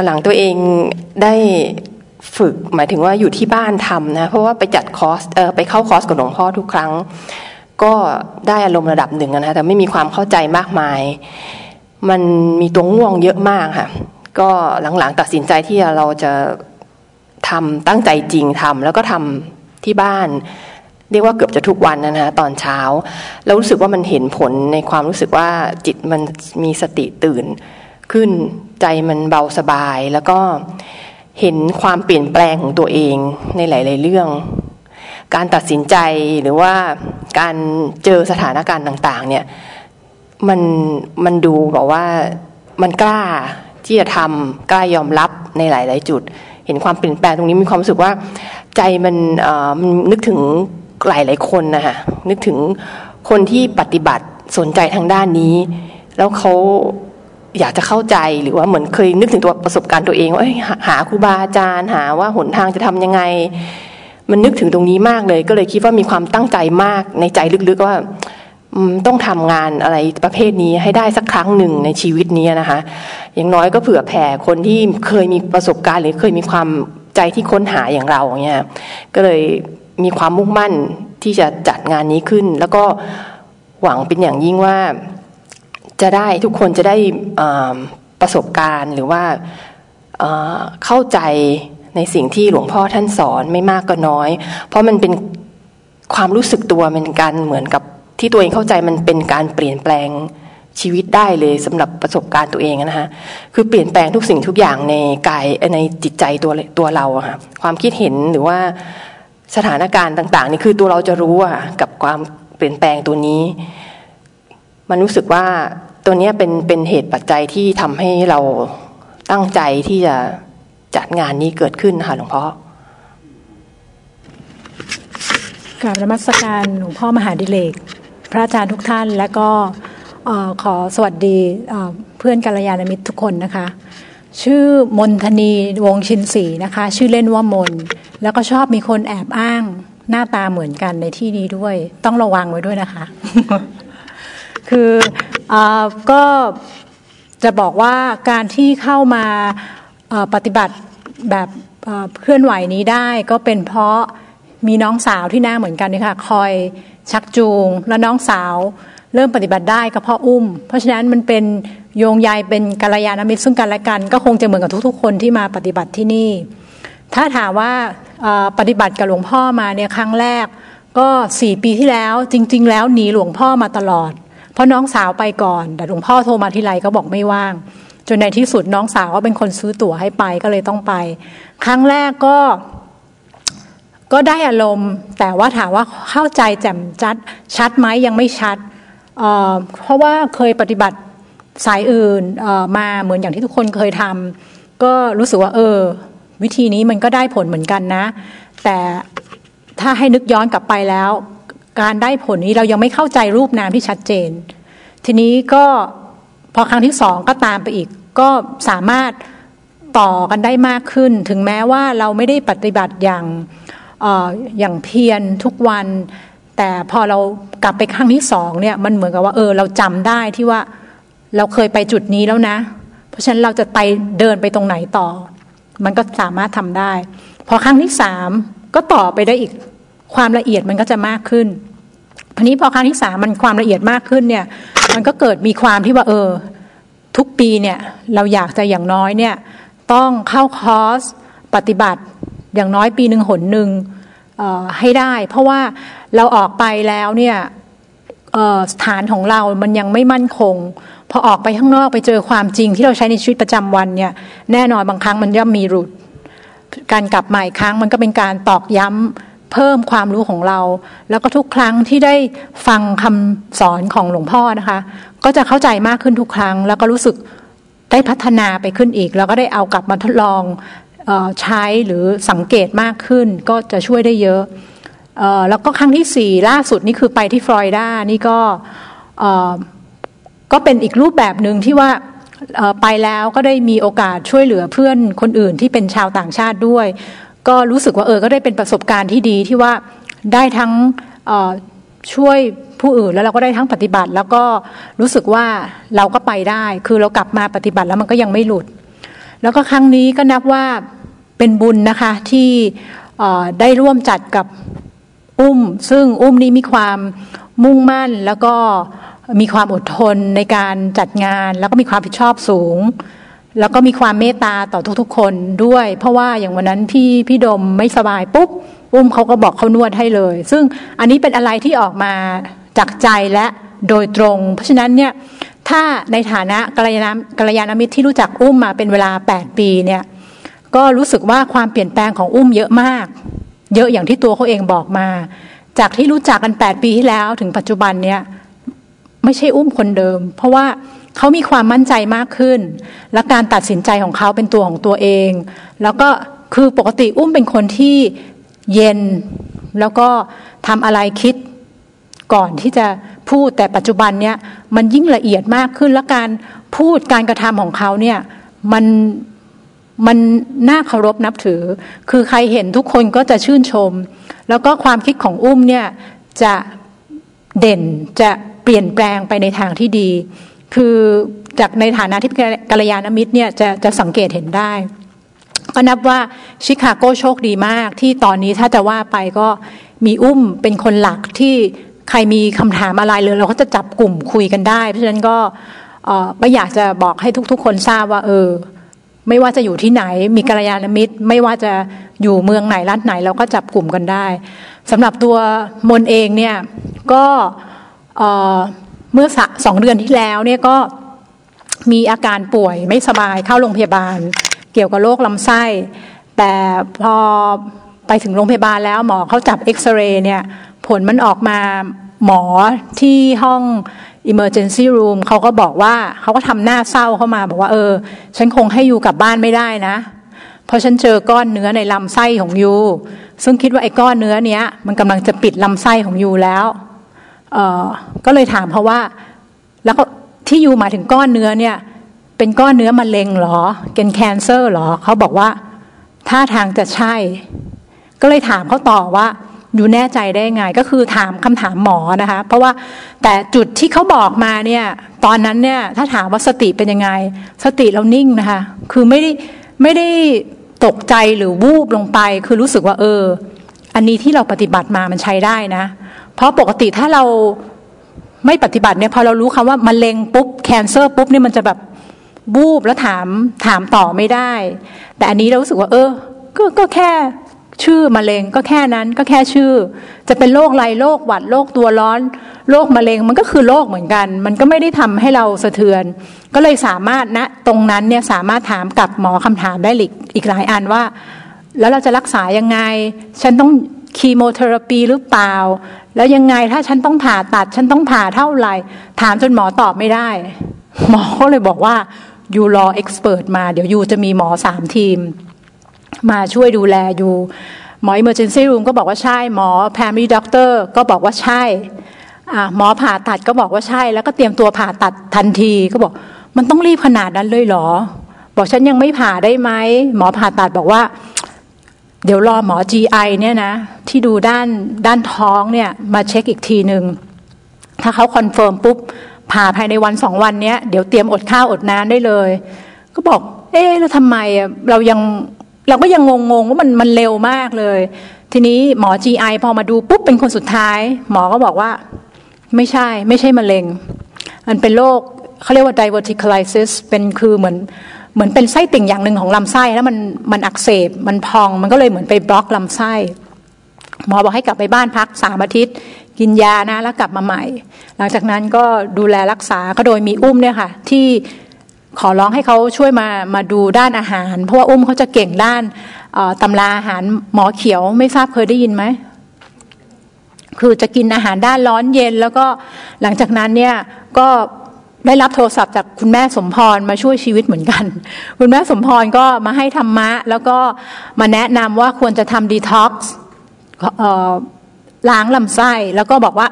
อนหลังตัวเองได้ฝึกหมายถึงว่าอยู่ที่บ้านทำนะ เพราะว่าไปจัดคอร์สเออไปเข้าคอร์สกับหลวงพ่อทุกครั้ง ก็ได้อารมณ์ระดับหนึ่งนะแต่ไม่มีความเข้าใจมากมาย มันมีตัวง่วงเยอะมากค่ะ ก็หลังๆตัดสินใจที่เราจะทำตั้งใจจริงทำแล้วก็ทำที่บ้าน เรียกว่าเกือบจะทุกวันนะฮะตอนเช้า แล้วรู้สึกว่ามันเห็นผลในความรู้สึกว่าจิตมันมีสติตื่น ขึ้น ใจมันเบาสบาย แล้วก็เห็นความเปลี่ยนแปลงของตัวเองในหลาย ๆ เรื่อง การตัดสินใจหรือว่าการเจอสถานการณ์ต่าง ๆ เนี่ยมันมันดูแบอกว่ามันกล้าที่จะทำกล้ายอมรับในหลาย ๆ จุด เห็นความเปลี่ยนแปลงตรงนี้มีความรู้สึกว่าใจมันมันนึกถึงหลายๆคนนะคะนึกถึงคนที่ปฏิบัติสนใจทางด้านนี้ แล้วเขา อยากจะเข้าใจหรือว่าเหมือนเคยนึกถึงตัวประสบการณ์ตัวเองว่าหาครูบาอาจารย์หาว่าหนทางจะทำยังไง มันนึกถึงตรงนี้มากเลย ก็เลยคิดว่ามีความตั้งใจมากในใจลึกๆว่าต้องทำงานอะไรประเภทนี้ให้ได้สักครั้งหนึ่งในชีวิตนี้นะคะ อย่างน้อยก็เผื่อแผ่คนที่เคยมีประสบการณ์ หรือเคยมีความใจที่ค้นหาอย่างเราเนี่ยก็เลยมีความมุ่งมั่นที่จะจัดงานนี้ขึ้น แล้วก็หวังเป็นอย่างยิ่งว่า จะได้ทุกคนจะได้ประสบการณ์หรือว่าเข้าใจในสิ่งที่หลวงพ่อท่านสอนไม่มากก็น้อย เพราะมันเป็นความรู้สึกตัวเป็นการเหมือนกับที่ตัวเองเข้าใจมันเป็นการเปลี่ยนแปลงชีวิตได้เลยสำหรับประสบการณ์ตัวเองนะคะคือเปลี่ยนแปลงทุกสิ่งทุกอย่างในกายในจิตใจตัวตัวเราอะค่ะความคิดเห็นหรือว่าสถานการณ์ต่าง ๆ นี่คือตัวเราจะรู้อะกับความเปลี่ยนแปลงตัวนี้ มันรู้สึกว่า ตัวนี้เป็นเป็นเหตุปัจจัยที่ทำให้เราตั้งใจที่จะจัดงานนี้เกิดขึ้นค่ะหลวงพ่อกราบนมัสการหลวงพ่อมหาดิเลก พระอาจารย์ทุกท่าน และก็ขอสวัสดีเพื่อนกัลยาณมิตรทุกคนนะคะ ชื่อมนทนีวงชินสีนะคะ ชื่อเล่นว่ามน แล้วก็ชอบมีคนแอบอ้างหน้าตาเหมือนกันในที่นี้ด้วย ต้องระวังไว้ด้วยนะคะ คืออก็จะบอกว่าการที่เข้ามาปฏิบัติแบบเคลื่อนไหวนี้ได้ก็เป็นเพราะมีน้องสาวที่หน้าเหมือนกันนี่ค่ะคอยชักจูง แล้วน้องสาวเริ่มปฏิบัติได้ก็เพราะอุ้ม เพราะฉะนั้นมันเป็นโยงใยเป็นกัลยาณมิตรซึ่งกันและกัน ก็คงจะเหมือนกับทุก ๆ คนที่มาปฏิบัติที่นี่ ถ้าถามว่าปฏิบัติกับหลวงพ่อมาเนี่ยครั้งแรก ก็สี่ปีที่แล้วจริง ๆ แล้วหนีหลวงพ่อมาตลอด เพราะน้องสาวไปก่อน แต่หลวงพ่อโทรมาทีไรก็บอกไม่ว่าง จนในที่สุดน้องสาวก็เป็นคนซื้อตั๋วให้ไปก็เลยต้องไป ครั้งแรกก็ก็ได้อารมณ์ แต่ว่าถามว่าเข้าใจแจ่มจัดชัดไหมยังไม่ชัดเเพราะว่าเคยปฏิบัติสายอื่นมาเหมือนอย่างที่ทุกคนเคยทำก็รู้สึกว่าเออ วิธีนี้มันก็ได้ผลเหมือนกันนะ แต่ถ้าให้นึกย้อนกลับไปแล้ว การได้ผลนี้เรายังไม่เข้าใจรูปนามที่ชัดเจน ทีนี้ก็พอครั้งที่สองก็ตามไปอีก ก็สามารถต่อกันได้มากขึ้น ถึงแม้ว่าเราไม่ได้ปฏิบัติอย่างอย่างเพียรทุกวัน แต่พอเรากลับไปครั้งที่สองเนี่ยมันเหมือนกับว่าเออเราจำได้ที่ว่าเราเคยไปจุดนี้แล้วนะ เพราะฉะนั้นเราจะไปเดินไปตรงไหนต่อ มันก็สามารถทำได้ พอครั้งที่สามก็ต่อไปได้อีก ความละเอียดมันก็จะมากขึ้นทีนี้พอครั้งที่สามมันความละเอียดมากขึ้นเนี่ย มันก็เกิดมีความที่ว่าเออ ทุกปีเนี่ยเราอยากจะอย่างน้อยเนี่ยต้องเข้าคอร์สปฏิบัติอย่างน้อยปีหนึ่งหนหนึ่งให้ได้ เพราะว่าเราออกไปแล้วเนี่ยสถานของเรามันยังไม่มั่นคง พอออกไปข้างนอกไปเจอความจริงที่เราใช้ในชีวิตประจำวันเนี่ย แน่นอนบางครั้งมันย่อมมีรุด การกลับมาอีกครั้งมันก็เป็นการตอกย้ำ เพิ่มความรู้ของเรา แล้วก็ทุกครั้งที่ได้ฟังคำสอนของหลวงพ่อนะคะ ก็จะเข้าใจมากขึ้นทุกครั้ง แล้วก็รู้สึกได้พัฒนาไปขึ้นอีก แล้วก็ได้เอากลับมาทดลองใช้หรือสังเกตมากขึ้น ก็จะช่วยได้เยอะแล้วก็ครั้งที่สี่ล่าสุดนี่คือไปที่ฟลอริดานี่ก็ก็เป็นอีกรูปแบบหนึ่งที่ว่าไปแล้วก็ได้มีโอกาสช่วยเหลือเพื่อนคนอื่นที่เป็นชาวต่างชาติด้วย ก็รู้สึกว่าเออก็ได้เป็นประสบการณ์ที่ดีที่ว่าได้ทั้งช่วยผู้อื่นแล้วเราก็ได้ทั้งปฏิบัติ แล้วก็รู้สึกว่าเราก็ไปได้ คือเรากลับมาปฏิบัติแล้วมันก็ยังไม่หลุด แล้วก็ครั้งนี้ก็นับว่าเป็นบุญนะคะที่ได้ร่วมจัดกับอุ้ม ซึ่งอุ้มนี้มีความมุ่งมั่นแล้วก็มีความอดทนในการจัดงาน แล้วก็มีความผิดชอบสูง แล้วก็มีความเมตตาต่อทุกๆ คนด้วย เพราะว่าอย่างวันนั้นพี่พี่ดมไม่สบายปุ๊บอุ้มเขาก็บอกเขานวดให้เลย ซึ่งอันนี้เป็นอะไรที่ออกมาจากใจและโดยตรง เพราะฉะนั้นเนี่ยถ้าในฐานะกัลยาณกัลยาณมิตรที่รู้จักอุ้มมาเป็นเวลา 8 ปีเนี่ยก็รู้สึกว่าความเปลี่ยนแปลงของอุ้มเยอะมาก เยอะอย่างที่ตัวเขาเองบอกมา จากที่รู้จักกัน 8 ปีที่แล้วถึงปัจจุบันเนี่ยไม่ใช่อุ้มคนเดิม เพราะว่า เขามีความมั่นใจมากขึ้น และการตัดสินใจของเขาเป็นตัวของตัวเอง แล้วก็คือปกติอุ้มเป็นคนที่เย็น แล้วก็ทำอะไรคิดก่อนที่จะพูดแต่ปัจจุบันเนี่ยมันยิ่งละเอียดมากขึ้น และการพูดการกระทำของเขาเนี่ยมันมันน่าเคารพนับถือ คือใครเห็นทุกคนก็จะชื่นชม แล้วก็ความคิดของอุ้มเนี่ยจะเด่นจะเปลี่ยนแปลงไปในทางที่ดี คือจากในฐานะที่กัลยาณมิตรเนี่ยจะจะสังเกตเห็นได้ ก็นับว่าชิคาโกโชคดีมาก ที่ตอนนี้ถ้าจะว่าไปก็มีอุ้มเป็นคนหลักที่ใครมีคำถามอะไรเลยเราก็จะจับกลุ่มคุยกันได้ เพราะฉะนั้นก็ก็อยากจะบอกให้ทุก ๆ คนทราบว่าเออไม่ว่าจะอยู่ที่ไหนมีกัลยาณมิตร ไม่ว่าจะอยู่เมืองไหนรัฐไหนเราก็จับกลุ่มกันได้สำหรับตัวมนเองเนี่ยก็ เมื่อสองเดือนที่แล้วเนี่ยก็มีอาการป่วยไม่สบายเข้าโรงพยาบาล เกี่ยวกับโรคลำไส้ แต่พอไปถึงโรงพยาบาลแล้วหมอเขาจับเอ็กซเรย์เนี่ยผลมันออกมาหมอที่ห้อง emergency room เขาก็บอกว่าเขาก็ทำหน้าเศร้าเข้ามาบอกว่า เออ ฉันคงให้ยูกลับบ้านไม่ได้นะ เพราะฉันเจอก้อนเนื้อในลำไส้ของยูซึ่งคิดว่าไอ้ก้อนเนื้อเนี้ยมันกำลังจะปิดลำไส้ของยูแล้ว ก็เลยถามเขาะว่า แล้วก็ที่ยูหมายถึงก้อนเนื้อเนี่ย เป็นก้อนเนื้อมะเร็งหรอเป็นแคนเซอร์หรอเขาบอกว่าท่าทางจะใช่ ก็เลยถามเขาต่อว่าอยู่แน่ใจได้ไงก็คือถามคำถามหมอนะคะ เพราะว่าแต่จุดที่เขาบอกมาเนี่ย ตอนนั้นเนี่ยถ้าถามว่าสติเป็นยังไง สติเรานิ่งนะคะ คือไม่ได้ไม่ได้ตกใจหรือวูบลงไป คือรู้สึกว่าเออ อันนี้ที่เราปฏิบัติมามันใช้ได้นะ เพราะปกติถ้าเราไม่ปฏิบัติเนี่ยพอเรารู้คำว่ามะเร็งปุ๊บแคนเซอร์ปุ๊บเนี่ยมันจะแบบบูบแล้วถามถามต่อไม่ได้ แต่อันนี้เรารู้สึกว่า เออ ก็ก็แค่ชื่อมะเร็งก็แค่นั้นก็แค่ชื่อ จะเป็นโรคไรโรคหวัดโรคตัวร้อนโรคมะเร็งมันก็คือโรคเหมือนกัน มันก็ไม่ได้ทำให้เราสะเทือน ก็เลยสามารถณนะตรงนั้นเนี่ยสามารถถามกับหมอคำถามได้อีกหลายอันว่า แล้วเราจะรักษายังไง ฉันต้อง คีโมเทอราปีหรือเปล่า แล้วยังไงถ้าฉันต้องผ่าตัด ฉันต้องผ่าเท่าไหร่ ถามจนหมอตอบไม่ได้ หมอก็เลยบอกว่ายูรอเอ็กซ์เพรสมา เดี๋ยวยูจะมีหมอสามทีม มาช่วยดูแลอยู่หมอ emergency room ก็บอกว่าใช่หมอ primary doctor ก็บอกว่าใช่หมอผ่าตัดก็บอกว่าใช่ แล้วก็เตรียมตัวผ่าตัดทันทีก็บอก มันต้องรีบขนาดนั้นเลยเหรอ บอกฉันยังไม่ผ่าได้ไหมหมอผ่าตัดบอกว่า เดี๋ยวรอหมอ GI เนี่ยนะ ที่ดูด้านด้านท้องเนี่ย มาเช็คอีกทีหนึ่งถ้าเขา confirm ปุ๊บผ่าภายในวันสองวันเนี้ยเดี๋ยวเตรียมอดข้าวอดน้ำได้เลย ก็บอก เอ๊ะแล้วทำไมเรายังเราก็ยังงงๆว่ามันมันเร็วมากเลย ทีนี้หมอ GI พอมาดูปุ๊บเป็นคนสุดท้าย หมอก็บอกว่า ไม่ใช่ ไม่ใช่มะเร็ง มันเป็นโรคเขาเรียกว่า diverticulitis เป็นคือเหมือน เหมือนเป็นไส้ติ่งอย่างหนึ่งของลำไส้แล้วมันมันอักเสบมันพองมันก็เลยเหมือนไปบล็อกลำไส้หมอบอกให้กลับไปบ้านพักสามอาทิตย์ กินยานะแล้วกลับมาใหม่ หลังจากนั้นก็ดูแลรักษาก็โดยมีอุ้มเนี่ยค่ะ ที่ขอร้องให้เขาช่วยมามาดูด้านอาหาร เพราะว่าอุ้มเขาจะเก่งด้านตำราอาหารหมอเขียวไม่ทราบเคยได้ยินไหมคือจะกินอาหารด้านร้อนเย็น แล้วก็หลังจากนั้นเนี่ยก็ ได้รับโทรศัพท์จากคุณแม่สมพรมาช่วยชีวิตเหมือนกัน คุณแม่สมพรก็มาให้ธรรมะ แล้วก็มาแนะนำว่าควรจะทำดีท็อกซ์ล้างลำไส้ แล้วก็บอกว่า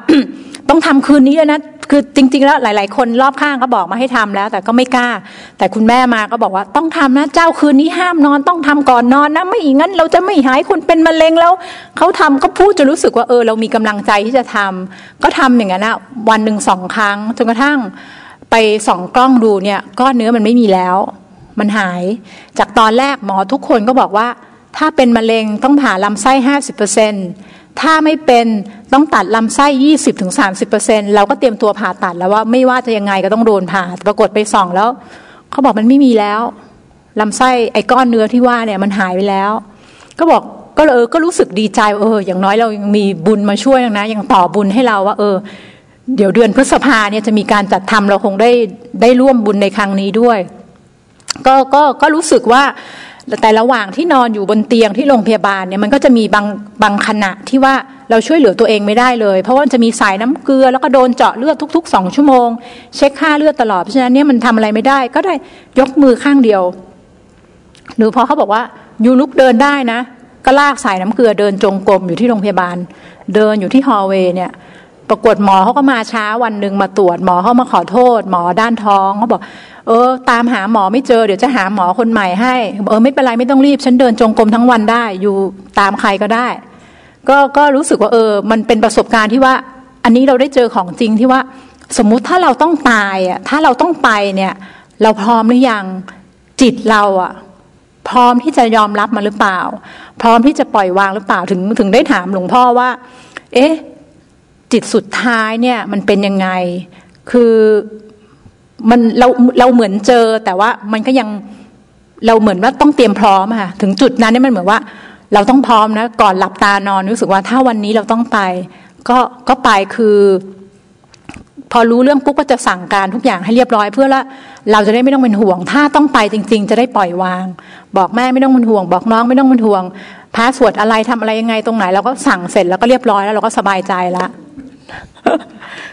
ต้องทำคืนนี้แล้วนะคือจริง ๆ แล้วหลาย ๆ คนรอบข้างก็บอกมาให้ทำแล้ว แต่ก็ไม่กล้า แต่คุณแม่มาก็บอกว่าต้องทำนะ เจ้าคืนนี้ห้ามนอนต้องทำก่อนนอนนะ ไม่อย่างนั้นเราจะไม่หายคุณเป็นมะเร็งแล้วเขาทำก็พูดจะรู้สึกว่าเออเรามีกำลังใจที่จะทำก็ทำอย่างนั้นนะวันหนึ่งสองครั้งจนกระทั่ง ไปส่องกล้องดูเนี่ยก้อนเนื้อมันไม่มีแล้ว มันหาย จากตอนแรกหมอทุกคนก็บอกว่า ถ้าเป็นมะเร็งต้องผ่าลำไส้ห้าสิบเปอร์เซ็นถ้าไม่เป็นต้องตัดลำไส้ยี่สิบถึงสามสิบเปอร์เซ็นเราก็เตรียมตัวผ่าตัดแล้วว่าไม่ว่าจะยังไงก็ต้องโดนผ่าปรากฏไปส่องแล้วเขาบอกมันไม่มีแล้วลำไส้ไอ้ก้อนเนื้อที่ว่าเนี่ยมันหายไปแล้ว ก็บอกก็เออก็รู้สึกดีใจเออ อย่างน้อยเรายังมีบุญมาช่วยนะยังต่อบุญให้เราว่า เออ เดี๋ยวเดือนพฤษภาเนี่ยจะมีการจัดทำเราคงได้ได้ร่วมบุญในครั้งนี้ด้วย ก็ก็ก็รู้สึกว่าแต่ระหว่างที่นอนอยู่บนเตียงที่โรงพยาบาลเนี่ยมันก็จะมีบางบางขณะที่ว่าเราช่วยเหลือตัวเองไม่ได้เลย เพราะว่าจะมีสายน้ำเกลือแล้วก็โดนเจาะเลือดทุกๆสองชั่วโมง เช็คค่าเลือดตลอดเพราะฉะนั้นเนี่ยมันทำอะไรไม่ได้ ก็ได้ยกมือข้างเดียว หรือพอเขาบอกว่ายูลุกเดินได้นะ ก็ลากสายน้ำเกลือเดินจงกรมอยู่ที่โรงพยาบาล เดินอยู่ที่ฮอลเวย์เนี่ย ปรากฏหมอเขาก็มาช้าวันหนึ่งมาตรวจหมอเขามาขอโทษ หมอด้านท้องเขาบอก เออ ตามหาหมอไม่เจอเดี๋ยวจะหาหมอคนใหม่ให้เออไม่เป็นไรไม่ต้องรีบ ฉันเดินจงกรมทั้งวันได้ อยู่ตามใครก็ได้ ก็ก็รู้สึกว่าเออ มันเป็นประสบการณ์ที่ว่า อันนี้เราได้เจอของจริงที่ว่า สมมุติถ้าเราต้องตายอะถ้าเราต้องไปเนี่ย เราพร้อมหรือยังจิตเราอะพร้อมที่จะยอมรับมันหรือเปล่า พร้อมที่จะปล่อยวางหรือเปล่าถึงถึงได้ถามหลวงพ่อว่า เอ๊ะ จิตสุดท้ายเนี่ยมันเป็นยังไง คือมันเราเราเหมือนเจอแต่ว่ามันก็ยังเราเหมือนว่าต้องเตรียมพร้อมค่ะถึงจุดนั้นเนี่ยมันเหมือนว่า เราต้องพร้อมนะก่อนหลับตานอนรู้สึกว่าถ้าวันนี้เราต้องไป ก็ก็ไปคือ พอรู้เรื่องปุ๊บก็จะสั่งการทุกอย่างให้เรียบร้อย เพื่อละเราจะได้ไม่ต้องเป็นห่วง ถ้าต้องไปจริง ๆ จะได้ปล่อยวาง บอกแม่ไม่ต้องเป็นห่วง บอกน้องไม่ต้องเป็นห่วงพาสวดอะไรทำอะไรยังไงตรงไหนเราก็สั่งเสร็จแล้วก็เรียบร้อยแล้วเราก็สบายใจละ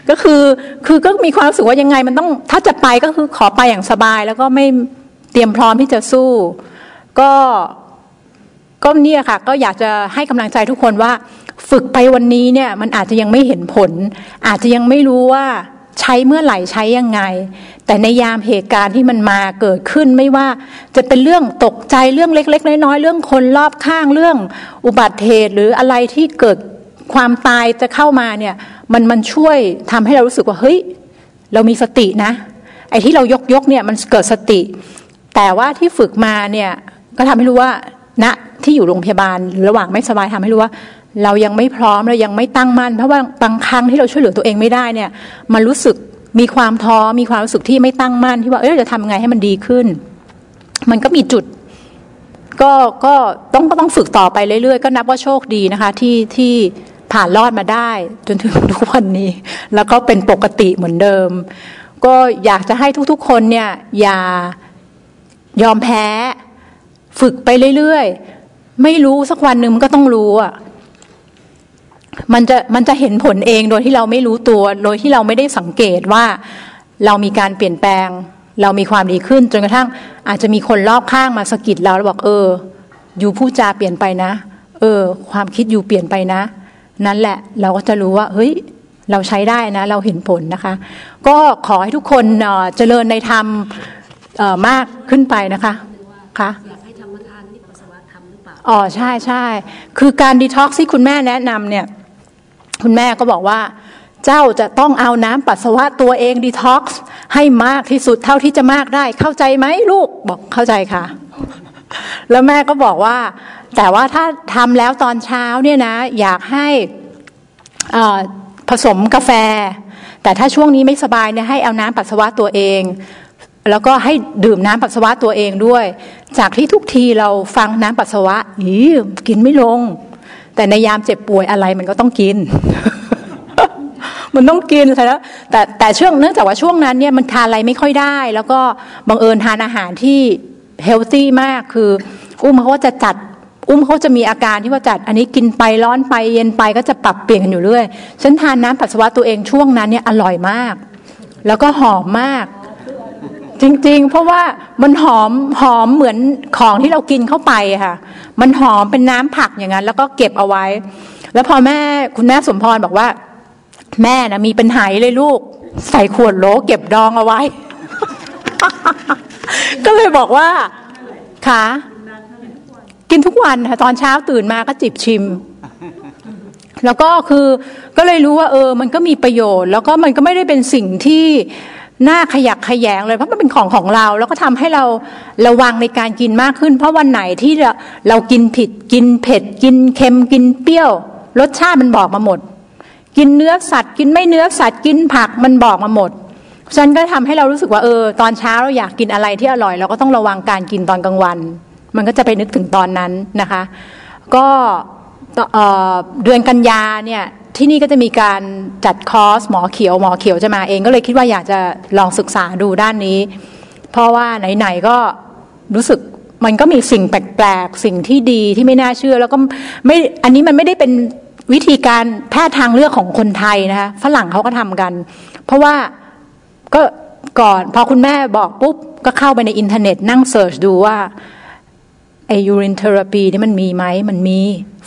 ก็คือคือก็มีความรู้สึกว่ายังไงมันต้องถ้าจะไปก็คือขอไปอย่างสบาย แล้วก็ไม่เตรียมพร้อมที่จะสู้ ก็ก็เนี่ยค่ะ ก็อยากจะให้กำลังใจทุกคนว่า ฝึกไปวันนี้เนี่ยมันอาจจะยังไม่เห็นผล อาจจะยังไม่รู้ว่าใช้เมื่อไหร่ใช้ยังไง แต่ในยามเหตุการณ์ที่มันมาเกิดขึ้นไม่ว่า จะเป็นเรื่องตกใจเรื่องเล็ก ๆ น้อยๆเรื่องคนรอบข้างเรื่องอุบัติเหตุหรืออะไรที่เกิดความตายจะเข้ามาเนี่ย มันมันช่วยทำให้เรารู้สึกว่าเฮ้ยเรามีสตินะ ไอ้ที่เรายกยกเนี่ยมันเกิดสติ แต่ว่าที่ฝึกมาเนี่ยก็ทำให้รู้ว่าณนะที่อยู่โรงพยาบาลระหว่างไม่สบายทำให้รู้ว่า เรายังไม่พร้อมเรายังไม่ตั้งมั่นเพราะว่าบางครั้งที่เราช่วยเหลือตัวเองไม่ได้เนี่ยมันรู้สึกมีความท้อมีความรู้สึกที่ไม่ตั้งมั่นที่ว่าเออจะทำยังไงให้มันดีขึ้น มันก็มีจุด ก็ก็ต้องก็ต้องฝึกต่อไปเรื่อยๆ ก็นับว่าโชคดีนะคะ ที่ที่ ผ่านรอดมาได้ จนถึงทุกวันนี้ แล้วก็เป็นปกติเหมือนเดิม ก็อยากจะให้ทุกๆคนเนี่ย อย่ายอมแพ้ ฝึกไปเรื่อยๆ ไม่รู้สักวันหนึ่งมันก็ต้องรู้อะมันจะมันจะเห็นผลเองโดยที่เราไม่รู้ตัว โดยที่เราไม่ได้สังเกตว่าเรามีการเปลี่ยนแปลง เรามีความดีขึ้นจนกระทั่ง อาจจะมีคนรอบข้างมาสะกิดเราแล้วบอกเออ อยู่พูดจาเปลี่ยนไปนะ เออ ความคิดอยู่เปลี่ยนไปนะ นั่นแหละเราก็จะรู้ว่าเฮ้ยเราใช้ได้นะ เราเห็นผลนะคะ ก็ขอให้ทุกคนเจริญในธรรมมากขึ้นไปนะคะค่ะอยากให้ธรรมทานนิพพสวะธรรมหรือเปล่าอ๋อใช่ใช่คือการดีท็อกซ์ที่คุณแม่แนะนำเนี่ย คุณแม่ก็บอกว่าเจ้าจะต้องเอาน้ำปัสสาวะตัวเองดีท็อกซ์ให้มากที่สุดเท่าที่จะมากได้เข้าใจไหมลูกบอกเข้าใจค่ะ แล้วแม่ก็บอกว่า แต่ว่าถ้าทำแล้วตอนเช้าเนี่ยนะ อยากให้ผสมกาแฟ แต่ถ้าช่วงนี้ไม่สบายเนี่ยให้เอาน้ำปัสสาวะตัวเอง แล้วก็ให้ดื่มน้ำปัสสาวะตัวเองด้วย จากที่ทุกทีเราฟังน้ำปัสสาวะอีกินไม่ลง แต่ในยามเจ็บป่วยอะไรมันก็ต้องกิน มันต้องกินใช่แล้วแต่แต่ช่วงเนื่องจากว่าช่วงนั้นเนี่ยมันทานอะไรไม่ค่อยได้ แล้วก็บังเอิญทานอาหารที่ เฮลตี้มากคือ อุ้มเขาก็จะจัด อุ้มเขาจะมีอาการที่ว่าจัด อันนี้กินไปร้อนไปเย็นไปก็จะปรับเปลี่ยนกันอยู่เรื่อยฉันทานน้ำปัสสาวะตัวเองช่วงนั้นเนี่ยอร่อยมาก แล้วก็หอมมาก จริงๆ เพราะว่ามันหอมหอมเหมือนของที่เรากินเข้าไปค่ะ มันหอมเป็นน้ำผักอย่างนั้น แล้วก็เก็บเอาไว้ แล้วพอแม่คุณแม่สมพรบอกว่า แม่นะมีเป็นไหเลยลูก ใส่ขวดโหลเก็บดองเอาไว้ ก็เลยบอกว่าค่ะกินทุกวันค่ะตอนเช้าตื่นมาก็จิบชิม แล้วก็คือก็เลยรู้ว่าเออ มันก็มีประโยชน์ แล้วก็มันก็ไม่ได้เป็นสิ่งที่น้าขยักขยงเลยเพราะมันเป็นของของเรา แล้วก็ทำให้เราระวังในการกินมากขึ้น เพราะวันไหนที่เรากินผิด กินเผ็ด กินเค็มกินเปรี้ยว รสชาติมันบอกมาหมด กินเนื้อสัตว์ กินไม่เนื้อสัตว์กินผักมันบอกมาหมด ฉันก็ทำให้เรารู้สึกว่าเออตอนเช้าเราอยากกินอะไรที่อร่อย เราก็ต้องระวังการกินตอนกลางวัน มันก็จะไปนึกถึงตอนนั้นนะคะ ก็เดือนกันยาเนี่ยที่นี่ก็จะมีการจัดคอร์สหมอเขียวหมอเขียวจะมาเองก็เลยคิดว่าอยากจะลองศึกษาดูด้านนี้ เพราะว่าไหนๆก็รู้สึกมันก็มีสิ่งแปลกๆ สิ่งที่ดีที่ไม่น่าเชื่อ แล้วก็ไม่อันนี้มันไม่ได้เป็นวิธีการแพทย์ทางเลือกของคนไทยนะคะฝรั่งเขาก็ทำกัน เพราะว่า ก็ก่อนพอคุณแม่บอกปุ๊บ ก็เข้าไปในอินเทอร์เน็ตนั่ง search ดูว่าไอ urine therapy นี่มันมีไหมมันมี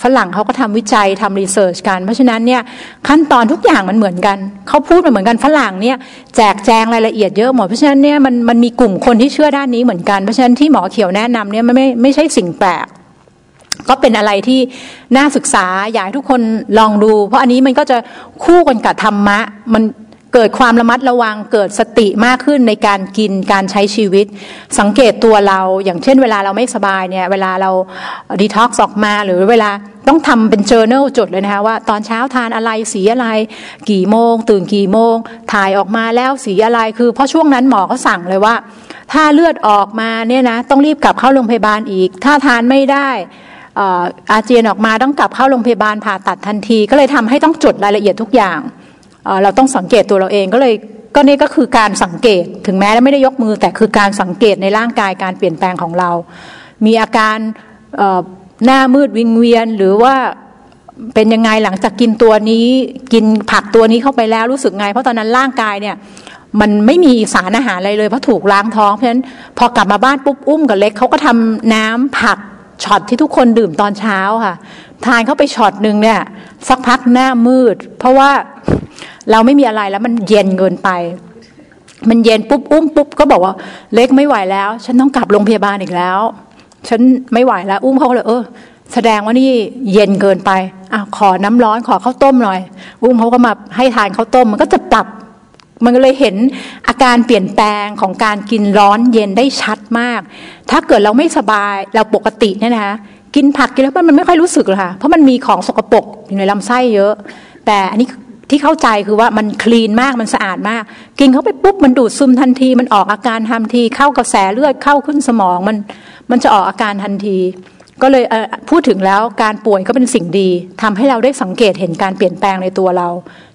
ฝรั่งเขาก็ทำวิจัยทำรีเสิร์ชกัน เพราะฉะนั้นเนี่ยขั้นตอนทุกอย่างมันเหมือนกัน เขาพูดมันเหมือนกันฝรั่งเนี่ยแจกแจงรายละเอียดเยอะหมดเพราะฉะนั้นเนี่ยมันมันมีกลุ่มคนที่เชื่อด้านนี้เหมือนกันเพราะฉะนั้นที่หมอเขียวแนะนำเนี่ยไม่ไม่ไม่ใช่สิ่งแปลกก็เป็นอะไรที่น่าศึกษาอยากให้ทุกคนลองดู เพราะอันนี้มันก็จะคู่กันกับธรรมะ มัน เกิดความระมัดระวังเกิดสติมากขึ้นในการกินการใช้ชีวิต สังเกตตัวเราอย่างเช่นเวลาเราไม่สบายเนี่ยเวลาเราดีท็อกซ์ออกมาหรือเวลาต้องทำเป็นเจอเนลจดเลยนะคะว่าตอนเช้าทานอะไรสีอะไร กี่โมง ตื่นกี่โมง ถ่ายออกมาแล้วสีอะไรคือเพราะช่วงนั้นหมอก็สั่งเลยว่า ถ้าเลือดออกมาเนี่ยนะต้องรีบกลับเข้าโรงพยาบาลอีก ถ้าทานไม่ได้อาเจียนออกมาต้องกลับเข้าโรงพยาบาลผ่าตัดทันที ก็เลยทำให้ต้องจดรายละเอียดทุกอย่าง เราต้องสังเกตตัวเราเองก็เลยก็นี่ก็คือการสังเกตถึงแม้ไม่ได้ยกมือ แต่คือการสังเกตในร่างกายการเปลี่ยนแปลงของเรา มีอาการหน้ามืดวิงเวียนหรือว่าเป็นยังไงหลังจากกินตัวนี้ กินผักตัวนี้เข้าไปแล้วรู้สึกไง เพราะตอนนั้นร่างกายเนี่ยมันไม่มีสารอาหารอะไรเลยเพราะถูกล้างท้องเพราะฉะนั้นพอกลับมาบ้านปุ๊บอุ้มกับเล็กเขาก็ทำน้ำผักช็อตที่ทุกคนดื่มตอนเช้าค่ะ ทานเข้าไปช็อตหนึ่งเนี่ย สักพักหน้ามืด เพราะว่า เราไม่มีอะไรแล้วมันเย็นเกินไป มันเย็นปุ๊บอุ้มปุ๊บก็บอกว่าเล็กไม่ไหวแล้ว ฉันต้องกลับโรงพยาบาลอีกแล้ว ฉันไม่ไหวแล้ว อุ้มเขาเลยเออแสดงว่านี่เย็นเกินไปอะขอน้ำร้อนขอข้าวต้มหน่อย อุ้มเขาก็มาให้ทานข้าวต้ม มันก็จะปรับ มันก็เลยเห็นอาการเปลี่ยนแปลงของการกินร้อนเย็นได้ชัดมาก ถ้าเกิดเราไม่สบายเราปกติเนี่ยนะคะกินผักกินแล้วมันไม่ค่อยรู้สึกเลยค่ะ เพราะมันมีของสกปรกอยู่ในลำไส้เยอะ แต่อันนี้ ที่เข้าใจคือว่ามันคลีนมากมันสะอาดมาก กินเข้าไปปุ๊บมันดูดซึมทันที มันออกอาการทันที เข้ากระแสเลือดเข้าขึ้นสมองมันมันจะออกอาการทันที ก็เลยพูดถึงแล้วการป่วยก็เป็นสิ่งดีทำให้เราได้สังเกตเห็นการเปลี่ยนแปลงในตัวเรา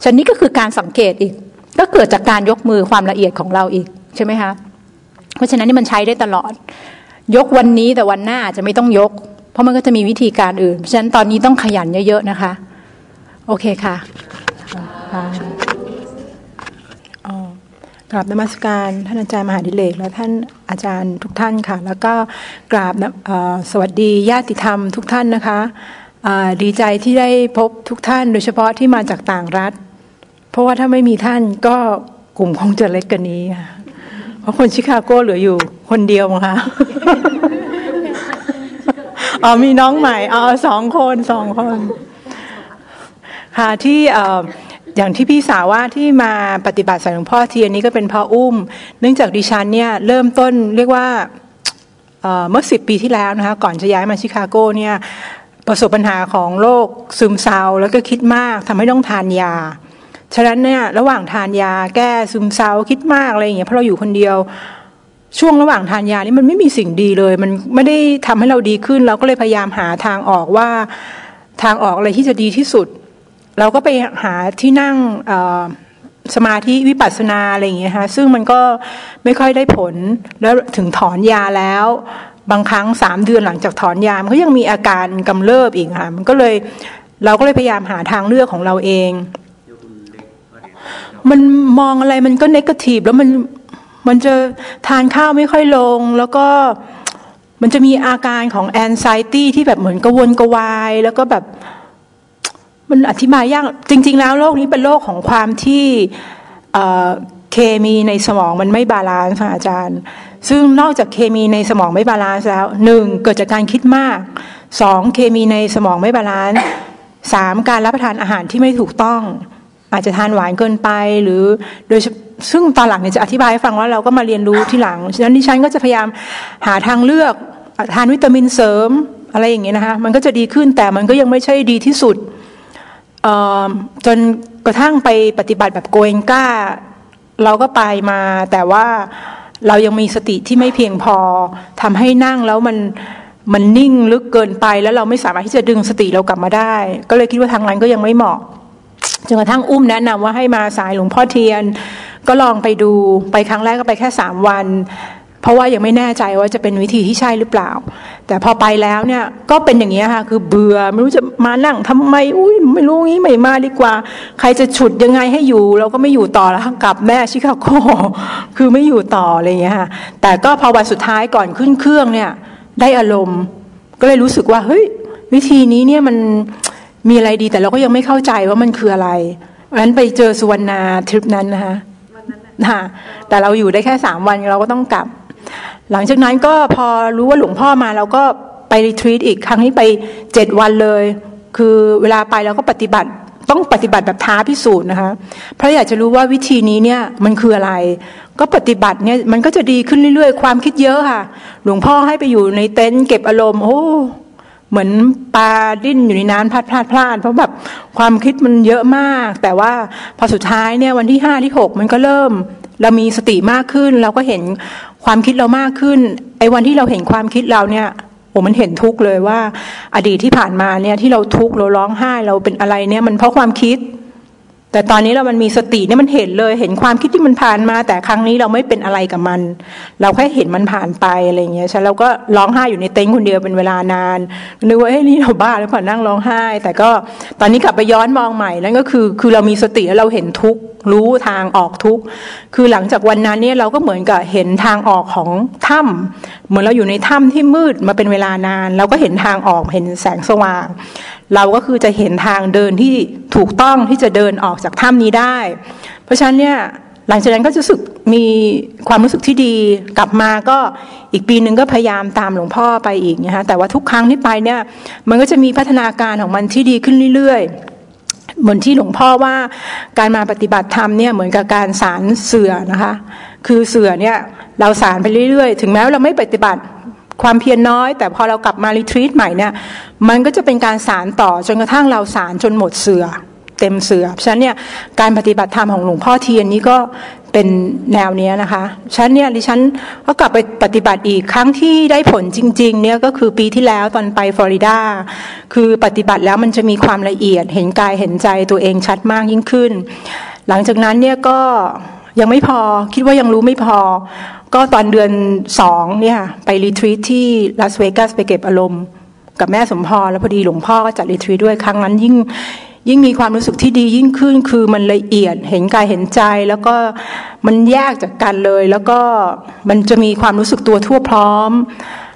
ชันนี้ก็คือการสังเกตอีก ก็เกิดจากการยกมือความละเอียดของเราอีกใช่ไหมคะเพราะฉะนั้นนี่มันใช้ได้ตลอด ยกวันนี้แต่วันหน้าอาจจะไม่ต้องยก เพราะมันก็จะมีวิธีการอื่นเพราะฉะนั้นตอนนี้ต้องขยันเยอะๆนะคะ โอเคค่ะ กราบนมัสการท่านอาจารย์มหาดิเลกและท่านอาจารย์ทุกท่านค่ะ แล้วก็กราบสวัสดีญาติธรรมทุกท่านนะคะดีใจที่ได้พบทุกท่านโดยเฉพาะที่มาจากต่างรัฐ เพราะว่าถ้าไม่มีท่านก็กลุ่มคงจะเล็กกันนี้ค่ะเพราะคนชิคาโกเหลืออยู่คนเดียวมั้งคะอ๋อมีน้องใหม่อ๋อสองคนสองคน ค่ะที่อย่างที่พี่สาวว่าที่มาปฏิบัติสายหลวงพ่อเทียนนี้ก็เป็นพ่ออุ้ม เนื่องจากดิฉันเนี่ยเริ่มต้นเรียกว่าเมื่อสิบปีที่แล้วนะคะก่อนจะย้ายมาชิคาโกเนี่ยประสบปัญหาของโรคซึมเศร้าแล้วก็คิดมากทำให้ต้องทานยา ฉะนั้นเนี่ยระหว่างทานยาแก้ซึมเศร้าคิดมากอะไรอย่างเงี้ยเพราะเราอยู่คนเดียวช่วงระหว่างทานยานี่มันไม่มีสิ่งดีเลย มันไม่ได้ทำให้เราดีขึ้น เราก็เลยพยายามหาทางออกว่าทางออกอะไรที่จะดีที่สุด เราก็ไปหาที่นั่งสมาธิวิปัสสนาอะไรอย่างเงี้ยค่ะซึ่งมันก็ไม่ค่อยได้ผลแล้วถึงถอนยาแล้ว บางครั้งสามเดือนหลังจากถอนยามันก็ยังมีอาการกำเริบอีกค่ะมันก็เลยเราก็เลยพยายามหาทางเลือกของเราเอง มันมองอะไรมันก็ negative แล้วมันมันจะทานข้าวไม่ค่อยลง แล้วก็มันจะมีอาการของ anxiety ที่แบบเหมือนกระวนกระวาย แล้วก็แบบ มันอธิบายยากจริง ๆ แล้วโรคนี้เป็นโรคของความที่เคมีในสมองมันไม่ balance ค่ะอาจารย์ ซึ่งนอกจากเคมีในสมองไม่ balance แล้วหนึ่งเกิดจากการคิดมากสองเคมีในสมองไม่ balanceสามการรับประทานอาหารที่ไม่ถูกต้อง อาจจะทานหวานเกินไปหรือโดยซึ่งตอนหลังเนี่ยจะอธิบายให้ฟังว่าเราก็มาเรียนรู้ที่หลังฉะนั้นดิฉันก็จะพยายามหาทางเลือกทานวิตามินเสริมอะไรอย่างเงี้ยนะคะมันก็จะดีขึ้นแต่มันก็ยังไม่ใช่ดีที่สุด จนกระทั่งไปปฏิบัติแบบโกเองก้า เราก็ไปมา แต่ว่าเรายังมีสติที่ไม่เพียงพอทำให้นั่งแล้วมันมันนิ่งลึกเกินไปแล้วเราไม่สามารถที่จะดึงสติเรากลับมาได้ ก็เลยคิดว่าทางนั้นก็ยังไม่เหมาะจนกระทั่งอุ้มแนะนำว่าให้มาสายหลวงพ่อเทียน ก็ลองไปดูไปครั้งแรกก็ไปแค่สามวัน เพราะว่ายังไม่แน่ใจว่าจะเป็นวิธีที่ใช่หรือเปล่า แต่พอไปแล้วเนี่ยก็เป็นอย่างนี้ค่ะ คือเบื่อไม่รู้จะมานั่งทำไมอุ้ยไม่รู้งี้ไม่มาดีกว่า ใครจะฉุดยังไงให้อยู่ เราก็ไม่อยู่ต่อแล้วกลับแม่ชิคาโกคือไม่อยู่ต่ออะไรอย่างเงี้ยค่ะแต่ก็พอวันสุดท้ายก่อนขึ้นเครื่องเนี่ย ได้อารมณ์ ก็เลยรู้สึกว่าเฮ้ยวิธีนี้เนี่ยมันมีอะไรดีแต่เราก็ยังไม่เข้าใจว่ามันคืออะไรนั้นไปเจอสุวรรณาทริปนั้นนะคะแต่เราอยู่ได้แค่สามวันเราก็ต้องกลับ หลังจากนั้นก็พอรู้ว่าหลวงพ่อมาเราก็ไปรีทรีตอีกครั้งนี้ไปเจ็ดวันเลย คือเวลาไปเราก็ปฏิบัติต้องปฏิบัติแบบท้าพิสูจน์นะคะเพราะอยากจะรู้ว่าวิธีนี้เนี่ยมันคืออะไร ก็ปฏิบัติเนี่ยมันก็จะดีขึ้นเรื่อยๆ ความคิดเยอะค่ะ หลวงพ่อให้ไปอยู่ในเต็นท์เก็บอารมณ์ โอ้เหมือนปลาดิ้นอยู่ในน้ำพลาดพลาดพลาดเพราะแบบความคิดมันเยอะมาก แต่ว่าพอสุดท้ายเนี่ยวันที่ห้าที่หกมันก็เริ่ม เรามีสติมากขึ้น เราก็เห็นความคิดเรามากขึ้น ไอ้วันที่เราเห็นความคิดเราเนี่ยโอ้มันเห็นทุกเลยว่า อดีตที่ผ่านมาเนี่ยที่เราทุกข์เราร้องไห้เราเป็นอะไรเนี่ยมันเพราะความคิด แต่ตอนนี้เรามันมีสติเนี่ยมันเห็นเลย เห็นความคิดที่มันผ่านมา แต่ครั้งนี้เราไม่เป็นอะไรกับมัน เราแค่เห็นมันผ่านไปอะไรเงี้ยฉันเราก็ร้องไห้อยู่ในเต็นท์คนเดียวเป็นเวลานานนึกว่าเฮ้ยนี่เราบ้าหรือเปล่านั่งร้องไห้ แต่ก็ตอนนี้กลับไปย้อนมองใหม่นั่นก็คือคือเรามีสติแล้วเราเห็นทุกรู้ทางออกทุกคือหลังจากวันนั้นเนี่ยเราก็เหมือนกับเห็นทางออกของถ้ำเหมือนเราอยู่ในถ้ำที่มืดมาเป็นเวลานาน เราก็เห็นทางออกเห็นแสงสว่าง เราก็คือจะเห็นทางเดินที่ ถูกต้องที่จะเดินออกจากถ้ำนี้ได้ เพราะฉะนั้นเนี่ยหลังจากนั้นก็จะสึกมีความรู้สึกที่ดีกลับมาก็อีกปีหนึ่งก็พยายามตามหลวงพ่อไปอีกนะคะแต่ว่าทุกครั้งที่ไปเนี่ยมันก็จะมีพัฒนาการของมันที่ดีขึ้นเรื่อยๆ เหมือนที่หลวงพ่อว่าการมาปฏิบัติธรรมเนี่ยเหมือนกับการสารเสือนะคะ คือเสือเนี่ยเราสารไปเรื่อยๆ ถึงแม้ว่าเราไม่ปฏิบัติ ความเพียรน้อย แต่พอเรากลับมารีทรีตใหม่เนี่ยมันก็จะเป็นการสารต่อจนกระทั่งเราสารจนหมดเสือเต็มเสือฉะนั้นเนี่ยการปฏิบัติธรรมของหลวงพ่อเทียนนี้ก็เป็นแนวเนี้ยนะคะฉะนั้นเนี่ยดิฉันก็กลับไปปฏิบัติอีกครั้งที่ได้ผลจริงๆเนี่ยก็คือปีที่แล้วตอนไปฟลอริดาคือปฏิบัติแล้วมันจะมีความละเอียดเห็นกายเห็นใจตัวเองชัดมากยิ่งขึ้น หลังจากนั้นเนี่ยก็ ยังไม่พอคิดว่ายังรู้ไม่พอ ก็ตอนเดือนสองเนี่ยไปรีทรีตที่ลาสเวกัสไปเก็บอารมณ์ กับแม่สมพรแล้วพอดีหลวงพ่อก็จัดรีทรีตด้วยครั้งนั้นยิ่งยิ่งมีความรู้สึกที่ดียิ่งขึ้นคือมันละเอียดเห็นกายเห็นใจ แล้วก็มันแยกจากกันเลย แล้วก็มันจะมีความรู้สึกตัวทั่วพร้อม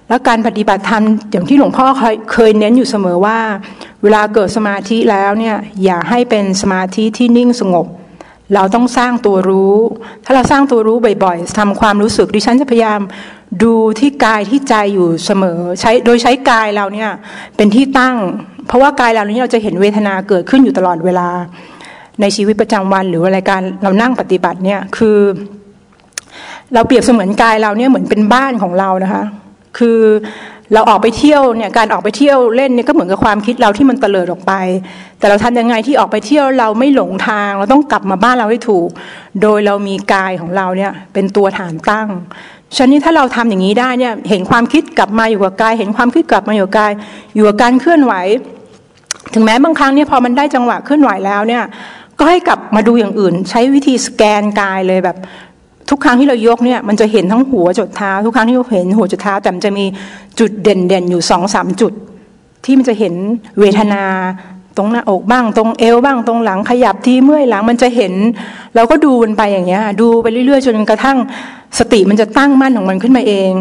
แล้วการปฏิบัติธรรมอย่างที่หลวงพ่อเคยเน้นอยู่เสมอว่า เวลาเกิดสมาธิแล้วเนี่ยอย่าให้เป็นสมาธิที่นิ่งสงบ เราต้องสร้างตัวรู้ ถ้าเราสร้างตัวรู้บ่อยๆทำความรู้สึกดิฉันจะพยายามดูที่กายที่ใจอยู่เสมอ ใช้โดยใช้กายเราเนี่ยเป็นที่ตั้ง เพราะว่ากายเรานี้เราจะเห็นเวทนาเกิดขึ้นอยู่ตลอดเวลา ในชีวิตประจำวันหรืออะไรการเรานั่งปฏิบัติเนี่ยคือ เราเปรียบเสมือนกายเราเนี่ยเหมือนเป็นบ้านของเรานะคะ คือ เราออกไปเที่ยวเนี่ยการออกไปเที่ยวเล่นเนี่ยก็เหมือนกับความคิดเราที่มันเตลิดออกไป แต่เราทำยังไงที่ออกไปเที่ยวเราไม่หลงทาง เราต้องกลับมาบ้านเราให้ถูก โดยเรามีกายของเราเนี่ยเป็นตัวฐานตั้งฉะนั้ถ้าเราทำอย่างนี้ได้เนี่ยเห็นความคิดกลับมาอยู่กับกาย เห็นความคิดกลับมาอยู่กับกาย อยู่กับการเคลื่อนไหว ถึงแม้บางครั้งเนี่ยพอมันได้จังหวะเคลื่อนไหวแล้วเนี่ยก็ให้กลับมาดูอย่างอื่น ใช้วิธีสแกนกายเลยแบบ ทุกครั้งที่เรายกเนี่ยมันจะเห็นทั้งหัวจุดเท้า ทุกครั้งที่เราเห็นหัวจุดเท้า แต่มันจะมีจุดเด่นๆอยู่สองสามจุด ที่มันจะเห็นเวทนาตรงหน้าอกบ้างตรงเอวบ้างตรงหลังขยับที่เมื่อยหลังมันจะเห็น เราก็ดูมันไปอย่างเงี้ย ดูไปเรื่อยๆ จนกระทั่งสติมันจะตั้งมั่นของมันขึ้นมาเอง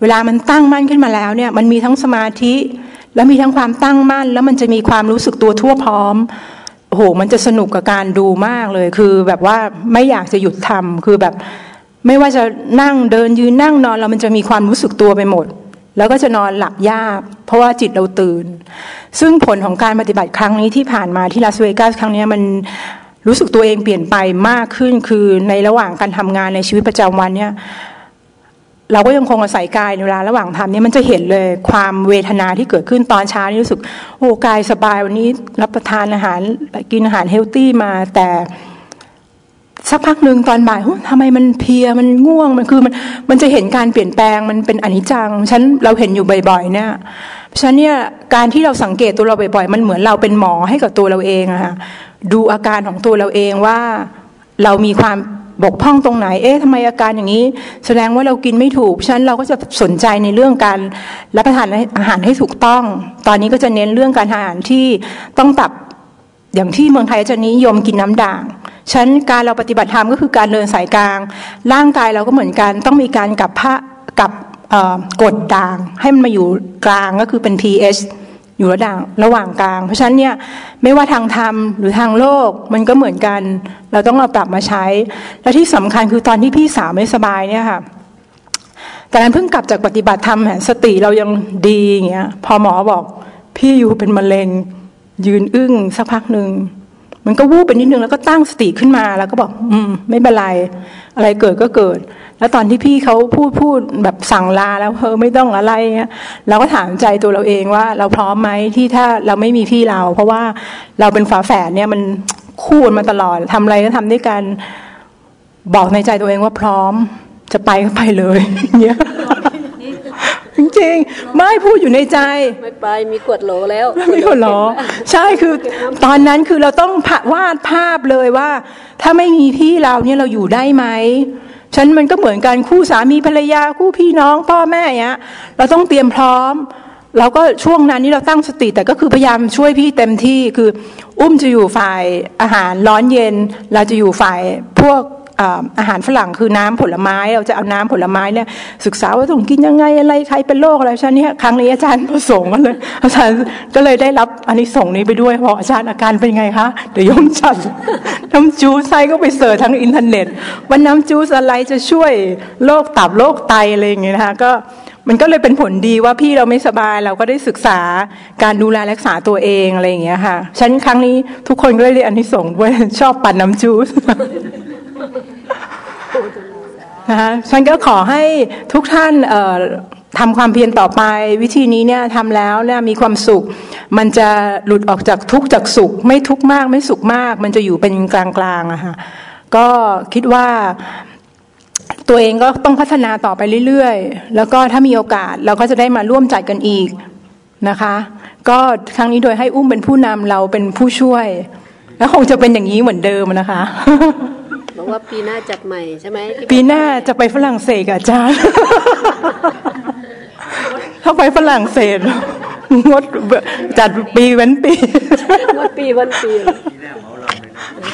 เวลามันตั้งมั่นขึ้นมาแล้วเนี่ยมันมีทั้งสมาธิ แล้วมีทั้งความตั้งมั่น แล้วมันจะมีความรู้สึกตัวทั่วพร้อมโอ้โหมันจะสนุกกับการดูมากเลย คือแบบว่าไม่อยากจะหยุดทำคือแบบ ไม่ว่าจะนั่งเดินยืนนั่งนอนเรามันจะมีความรู้สึกตัวไปหมด แล้วก็จะนอนหลับยาก เพราะว่าจิตเราตื่น ซึ่งผลของการปฏิบัติครั้งนี้ที่ผ่านมาที่ลาสเวกัสครั้งนี้มันรู้สึกตัวเองเปลี่ยนไปมากขึ้นคือในระหว่างการทำงานในชีวิตประจำวันเนี่ยเราก็ยังคงอาศัยกายในเวลาระหว่างทำเนี่ยมันจะเห็นเลยความเวทนาที่เกิดขึ้นตอนเช้านี่รู้สึกโอ้กายสบายวันนี้รับประทานอาหารกินอาหารเฮลตี้มาแต่ สักพักหนึ่งตอนบ่ายทำไมมันเพียมันง่วงมันคือมันมันจะเห็นการเปลี่ยนแปลงมันเป็นอนิจจังฉันเราเห็นอยู่บ่อยๆ เนี่ยฉะนั้นเนี่ยการที่เราสังเกตตัวเราบ่อยๆ มันเหมือนเราเป็นหมอให้กับตัวเราเองอะค่ะดูอาการของตัวเราเองว่าเรามีความบกพร่องตรงไหน เอ๊ะทำไมอาการอย่างนี้ แสดงว่าเรากินไม่ถูก ฉะนั้นเราก็จะสนใจในเรื่องการรับประทานอาหารให้ถูกต้อง ตอนนี้ก็จะเน้นเรื่องการทานอาหารที่ต้องตับอย่างที่เมืองไทยจะนิยมกินน้ำด่าง ฉันการเราปฏิบัติธรรมก็คือการเดินสายกลาง ร่างกายเราก็เหมือนกัน ต้องมีการกับพระกับกดด่าง ให้มันมาอยู่กลางก็คือเป็น pH อยู่ระดับระหว่างกลาง เพราะฉะนั้นเนี่ยไม่ว่าทางธรรมหรือทางโลกมันก็เหมือนกัน เราต้องเอาปรับมาใช้ และที่สำคัญคือตอนที่พี่สาวไม่สบายเนี่ยค่ะแต่นั้นเพิ่งกลับจากปฏิบัติธรรมสติเรายังดีอย่างเงี้ยพอหมอบอกพี่อยู่เป็นมะเร็งยืนอึ้งสักพักหนึ่ง มันก็วูบไปนิดนึงแล้วก็ตั้งสติขึ้นมาแล้วก็บอก อืม ไม่เป็นไรอะไรเกิดก็เกิด แล้วตอนที่พี่เขาพูดพูดแบบสั่งลาแล้วเออไม่ต้องอะไรเงี้ยเราก็ถามใจตัวเราเองว่า เราพร้อมไหมที่ถ้าเราไม่มีพี่เรา เพราะว่าเราเป็นฝาแฝดเนี่ยมันคู่มาตลอดทำอะไรก็ทำด้วยกันบอกในใจตัวเองว่าพร้อมจะไปก็ไปเลยเงี้ย จริงๆ ไม่พูดอยู่ในใจ ไม่ไปมีขวดโหลแล้วมีขวดโหลใช่คือตอนนั้นคือเราต้องวาดภาพเลยว่า ถ้าไม่มีพี่เราเนี่ยเราอยู่ได้ไหมฉันมันก็เหมือนกันคู่สามีภรรยาคู่พี่น้องพ่อแม่เนี้ยเราต้องเตรียมพร้อมเราก็ช่วงนั้นนี่เราตั้งสติแต่ก็คือพยายามช่วยพี่เต็มที่คือ อุ้มจะอยู่ฝ่ายอาหารร้อนเย็น เราจะอยู่ฝ่ายพวก อาหารฝรั่งคือน้ำผลไม้เราจะเอาน้ำผลไม้เนี่ยศึกษาว่าต้องกินยังไงอะไรใครเป็นโรคอะไรฉันเนี่ยครั้งนี้อาจารย์ประสงค์ก็เลยอาจารย์ก็เลยได้รับอันนี้ส่งนี้ไปด้วยบอกอาจารย์อาการเป็นไงคะเดี๋ยวโยมจัดน้ำ juice ใส่ก็ไป search ทางอินเทอร์เน็ตว่าน้ำ juice อะไรจะช่วยโรคตับโรคไตอะไรอย่างเงี้ยนะคะก็มันก็เลยเป็นผลดีว่าพี่เราไม่สบายเราก็ได้ศึกษาการดูแลรักษาตัวเองอะไรอย่างเงี้ยค่ะฉันครั้งนี้ทุกคนก็เลยเรียนอันนี้ส่งด้วยชอบปั่นน้ำจูส นะคะฉันก็ขอให้ทุกท่านทำความเพียรต่อไป วิธีนี้เนี่ยทำแล้วเนี่ยมีความสุข มันจะหลุดออกจากทุกข์จากสุข ไม่ทุกข์มากไม่สุขมาก มันจะอยู่เป็นกลางๆอะค่ะก็คิดว่าตัวเองก็ต้องพัฒนาต่อไปเรื่อยๆ แล้วก็ถ้ามีโอกาสเราก็จะได้มาร่วมจัดกันอีกนะคะ ก็ครั้งนี้โดยให้อุ้มเป็นผู้นำเราเป็นผู้ช่วย แล้วคงจะเป็นอย่างนี้เหมือนเดิมนะคะ บอกว่าปีหน้าจัดใหม่ใช่ไหมปีหน้าจะไปฝรั่งเศสอาจารย์ ถ้าไปฝรั่งเศสงดจัดปีเว้นปีงดปีวันปี